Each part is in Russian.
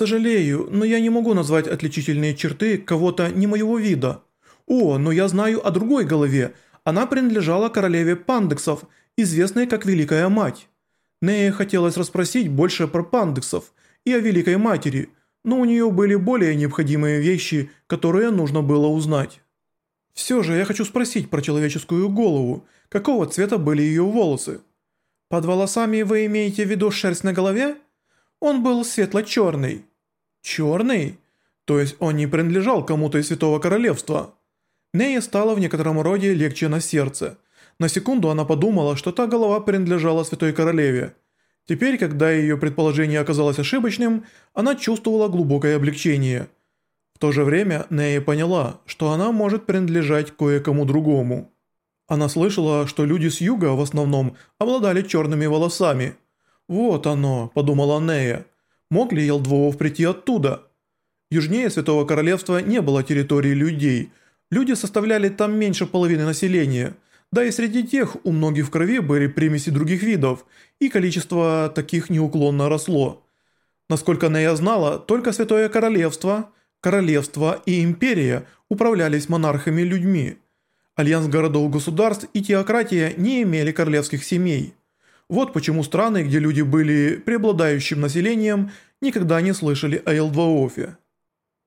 «Сожалею, но я не могу назвать отличительные черты кого-то не моего вида. О, но я знаю о другой голове. Она принадлежала королеве пандексов, известной как Великая Мать. Нее хотелось расспросить больше про пандексов и о Великой Матери, но у нее были более необходимые вещи, которые нужно было узнать. Все же я хочу спросить про человеческую голову. Какого цвета были ее волосы? Под волосами вы имеете в виду шерсть на голове? Он был светло-черный. Черный? То есть он не принадлежал кому-то из Святого Королевства. Нее стало в некотором роде легче на сердце. На секунду она подумала, что та голова принадлежала Святой Королеве. Теперь, когда ее предположение оказалось ошибочным, она чувствовала глубокое облегчение. В то же время Нея поняла, что она может принадлежать кое-кому другому. Она слышала, что люди с юга в основном обладали черными волосами. «Вот оно», – подумала Нея. «Мог ли Елдвоов прийти оттуда?» Южнее Святого Королевства не было территории людей. Люди составляли там меньше половины населения – да и среди тех у многих в крови были примеси других видов, и количество таких неуклонно росло. Насколько Нея знала, только Святое Королевство, Королевство и Империя управлялись монархами-людьми. Альянс городов-государств и теократия не имели королевских семей. Вот почему страны, где люди были преобладающим населением, никогда не слышали о Элдваофе.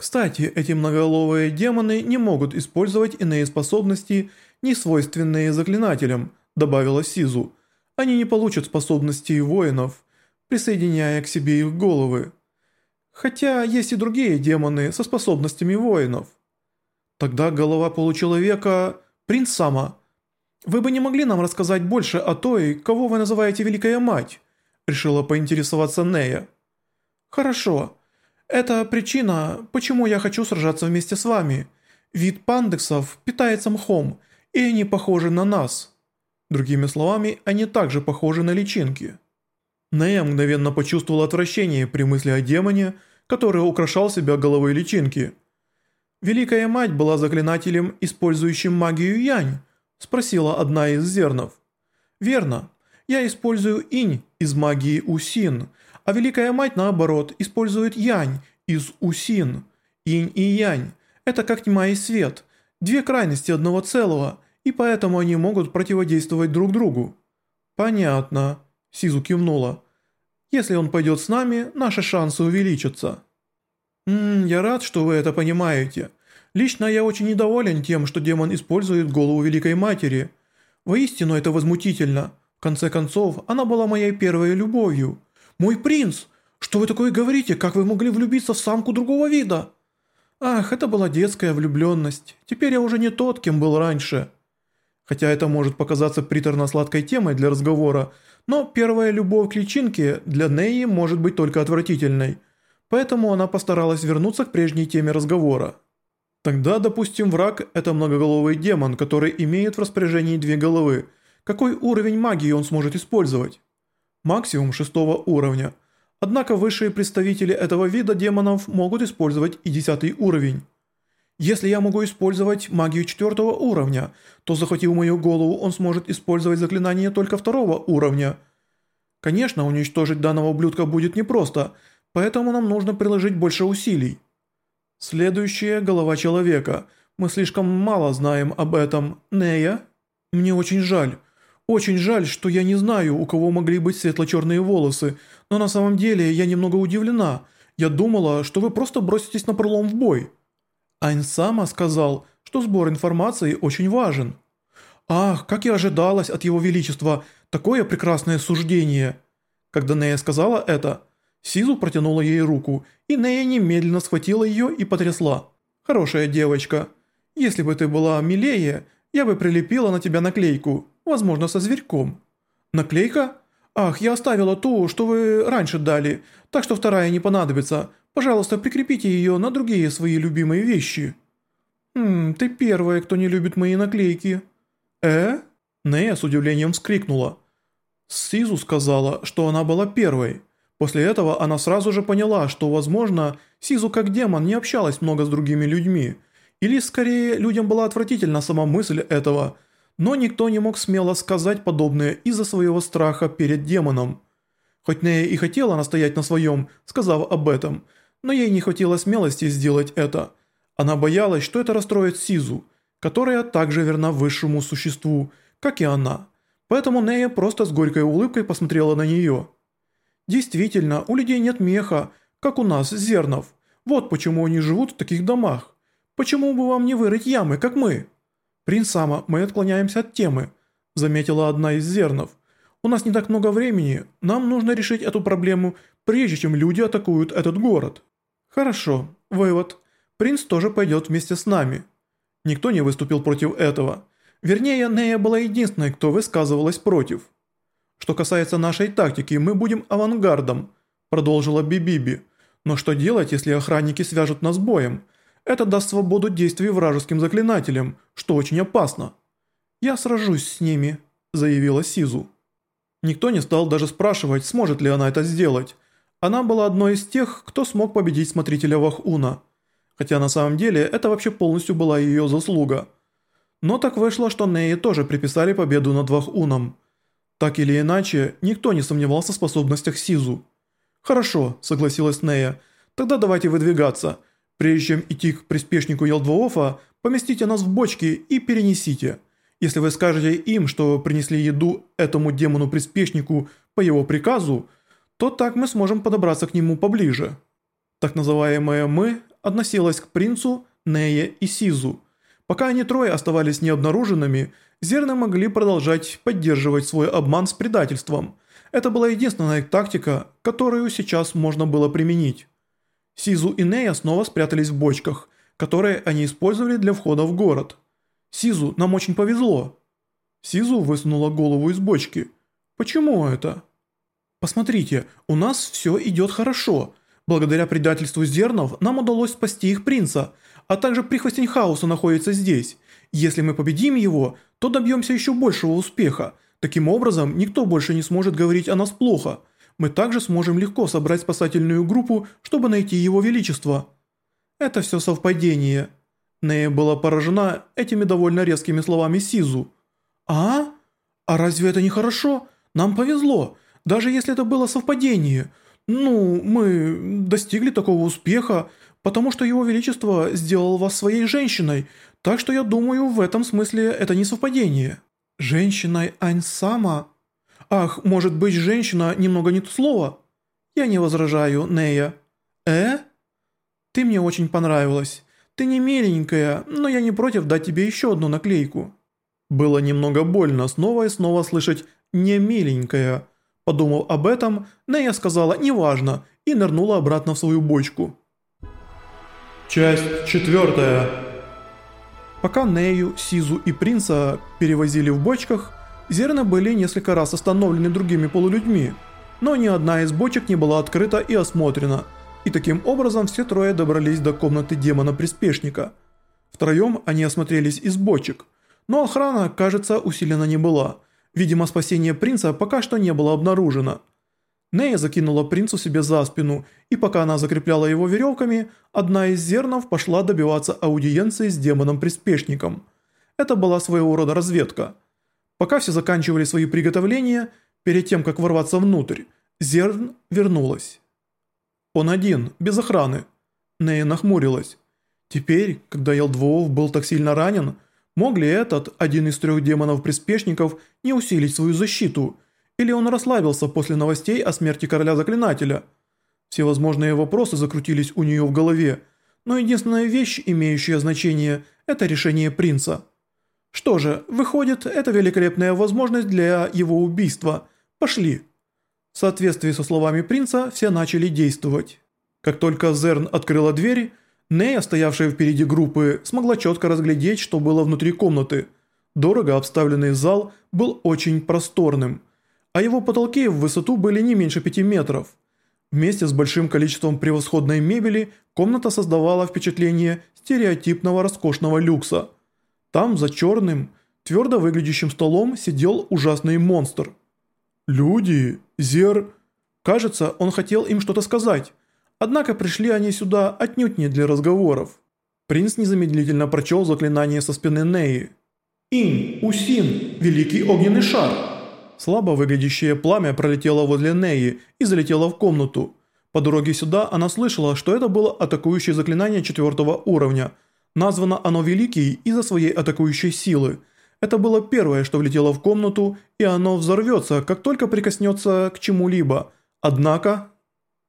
Кстати, эти многоголовые демоны не могут использовать иные способности не свойственные заклинателям», добавила Сизу. «Они не получат способностей воинов, присоединяя к себе их головы. Хотя есть и другие демоны со способностями воинов». Тогда голова получеловека – принц Сама. «Вы бы не могли нам рассказать больше о той, кого вы называете Великая Мать?» – решила поинтересоваться Нея. «Хорошо. Это причина, почему я хочу сражаться вместе с вами. Вид пандексов питается мхом – и они похожи на нас. Другими словами, они также похожи на личинки. Нея мгновенно почувствовала отвращение при мысли о демоне, который украшал себя головой личинки. «Великая мать была заклинателем, использующим магию Янь?» – спросила одна из зернов. «Верно. Я использую инь из магии Усин, а Великая мать, наоборот, использует Янь из Усин. Инь и Янь – это как тьма и свет, Две крайности одного целого, и поэтому они могут противодействовать друг другу». «Понятно», – Сизу кивнула. «Если он пойдет с нами, наши шансы увеличатся». «Ммм, я рад, что вы это понимаете. Лично я очень недоволен тем, что демон использует голову Великой Матери. Воистину это возмутительно. В конце концов, она была моей первой любовью. Мой принц! Что вы такое говорите? Как вы могли влюбиться в самку другого вида?» Ах, это была детская влюбленность. Теперь я уже не тот, кем был раньше. Хотя это может показаться приторно-сладкой темой для разговора, но первая любовь к личинке для Неи может быть только отвратительной. Поэтому она постаралась вернуться к прежней теме разговора. Тогда, допустим, враг – это многоголовый демон, который имеет в распоряжении две головы. Какой уровень магии он сможет использовать? Максимум шестого уровня – Однако высшие представители этого вида демонов могут использовать и десятый уровень. Если я могу использовать магию четвертого уровня, то захватив мою голову, он сможет использовать заклинание только второго уровня. Конечно, уничтожить данного ублюдка будет непросто, поэтому нам нужно приложить больше усилий. Следующая голова человека. Мы слишком мало знаем об этом. Нея? Мне очень жаль. Очень жаль, что я не знаю, у кого могли быть светло-черные волосы, но на самом деле я немного удивлена. Я думала, что вы просто броситесь на пролом в бой». Айн Сама сказал, что сбор информации очень важен. «Ах, как я ожидалась от его величества, такое прекрасное суждение!» Когда Нея сказала это, Сизу протянула ей руку, и Нея немедленно схватила ее и потрясла. «Хорошая девочка, если бы ты была милее, я бы прилепила на тебя наклейку, возможно, со зверьком». «Наклейка? Ах, я оставила ту, что вы раньше дали, так что вторая не понадобится. Пожалуйста, прикрепите ее на другие свои любимые вещи». «Хм, ты первая, кто не любит мои наклейки». «Э?» Нея с удивлением вскрикнула. Сизу сказала, что она была первой. После этого она сразу же поняла, что, возможно, Сизу как демон не общалась много с другими людьми. Или, скорее, людям была отвратительна сама мысль этого – но никто не мог смело сказать подобное из-за своего страха перед демоном. Хоть Нея и хотела настоять на своем, сказав об этом, но ей не хватило смелости сделать это. Она боялась, что это расстроит Сизу, которая также верна высшему существу, как и она. Поэтому Нея просто с горькой улыбкой посмотрела на нее. Действительно, у людей нет меха, как у нас, зернов. Вот почему они живут в таких домах. Почему бы вам не вырыть ямы, как мы? Принц Сама, мы отклоняемся от темы, заметила одна из зернов. У нас не так много времени, нам нужно решить эту проблему, прежде чем люди атакуют этот город. Хорошо, вывод. Принц тоже пойдет вместе с нами. Никто не выступил против этого. Вернее, Нея была единственной, кто высказывалась против. Что касается нашей тактики, мы будем авангардом, продолжила Бибиби. Но что делать, если охранники свяжут нас боем? Это даст свободу действий вражеским заклинателям, что очень опасно. Я сражусь с ними, заявила Сизу. Никто не стал даже спрашивать, сможет ли она это сделать. Она была одной из тех, кто смог победить смотрителя Вахуна. Хотя на самом деле это вообще полностью была ее заслуга. Но так вышло, что Нее тоже приписали победу над Вахуном. Так или иначе, никто не сомневался в способностях Сизу. «Хорошо», – согласилась Нея. «Тогда давайте выдвигаться. Прежде чем идти к приспешнику Елдвоофа, поместите нас в бочки и перенесите». Если вы скажете им, что принесли еду этому демону-приспешнику по его приказу, то так мы сможем подобраться к нему поближе. Так называемое «мы» относилось к принцу, Нее и Сизу. Пока они трое оставались необнаруженными, зерны могли продолжать поддерживать свой обман с предательством. Это была единственная тактика, которую сейчас можно было применить. Сизу и Нея снова спрятались в бочках, которые они использовали для входа в город. Сизу, нам очень повезло». Сизу высунула голову из бочки. «Почему это?» «Посмотрите, у нас все идет хорошо. Благодаря предательству зернов нам удалось спасти их принца, а также прихвостень хаоса находится здесь. Если мы победим его, то добьемся еще большего успеха. Таким образом, никто больше не сможет говорить о нас плохо. Мы также сможем легко собрать спасательную группу, чтобы найти его величество». «Это все совпадение», Нея была поражена этими довольно резкими словами Сизу. «А? А разве это не хорошо? Нам повезло, даже если это было совпадение. Ну, мы достигли такого успеха, потому что его величество сделал вас своей женщиной, так что я думаю, в этом смысле это не совпадение». «Женщиной Аньсама? Ах, может быть, женщина немного не то слово?» «Я не возражаю, Нея». «Э? Ты мне очень понравилась». Ты не миленькая, но я не против дать тебе еще одну наклейку». Было немного больно снова и снова слышать «не миленькая». Подумав об этом, Нея сказала «неважно» и нырнула обратно в свою бочку. Часть четвертая. Пока Нею, Сизу и Принца перевозили в бочках, зерна были несколько раз остановлены другими полулюдьми, но ни одна из бочек не была открыта и осмотрена – и таким образом все трое добрались до комнаты демона-приспешника. Втроем они осмотрелись из бочек, но охрана, кажется, усилена не была. Видимо, спасение принца пока что не было обнаружено. Нея закинула принцу себе за спину, и пока она закрепляла его веревками, одна из зернов пошла добиваться аудиенции с демоном-приспешником. Это была своего рода разведка. Пока все заканчивали свои приготовления, перед тем, как ворваться внутрь, зерн вернулась. Он один, без охраны. Нея нахмурилась. Теперь, когда Елдвоов был так сильно ранен, мог ли этот, один из трех демонов-приспешников, не усилить свою защиту? Или он расслабился после новостей о смерти короля-заклинателя? Все возможные вопросы закрутились у нее в голове, но единственная вещь, имеющая значение, это решение принца. Что же, выходит, это великолепная возможность для его убийства. Пошли. В соответствии со словами принца, все начали действовать. Как только Зерн открыла дверь, Нея, стоявшая впереди группы, смогла четко разглядеть, что было внутри комнаты. Дорого обставленный зал был очень просторным, а его потолки в высоту были не меньше 5 метров. Вместе с большим количеством превосходной мебели комната создавала впечатление стереотипного роскошного люкса. Там, за черным, твердо выглядящим столом, сидел ужасный монстр – «Люди, Зер...» Кажется, он хотел им что-то сказать. Однако пришли они сюда отнюдь не для разговоров. Принц незамедлительно прочел заклинание со спины Неи. «Инь, Усин, великий огненный шар!» Слабо выглядящее пламя пролетело возле Неи и залетело в комнату. По дороге сюда она слышала, что это было атакующее заклинание четвертого уровня. Названо оно Великий из-за своей атакующей силы. Это было первое, что влетело в комнату, и оно взорвется, как только прикоснется к чему-либо. Однако...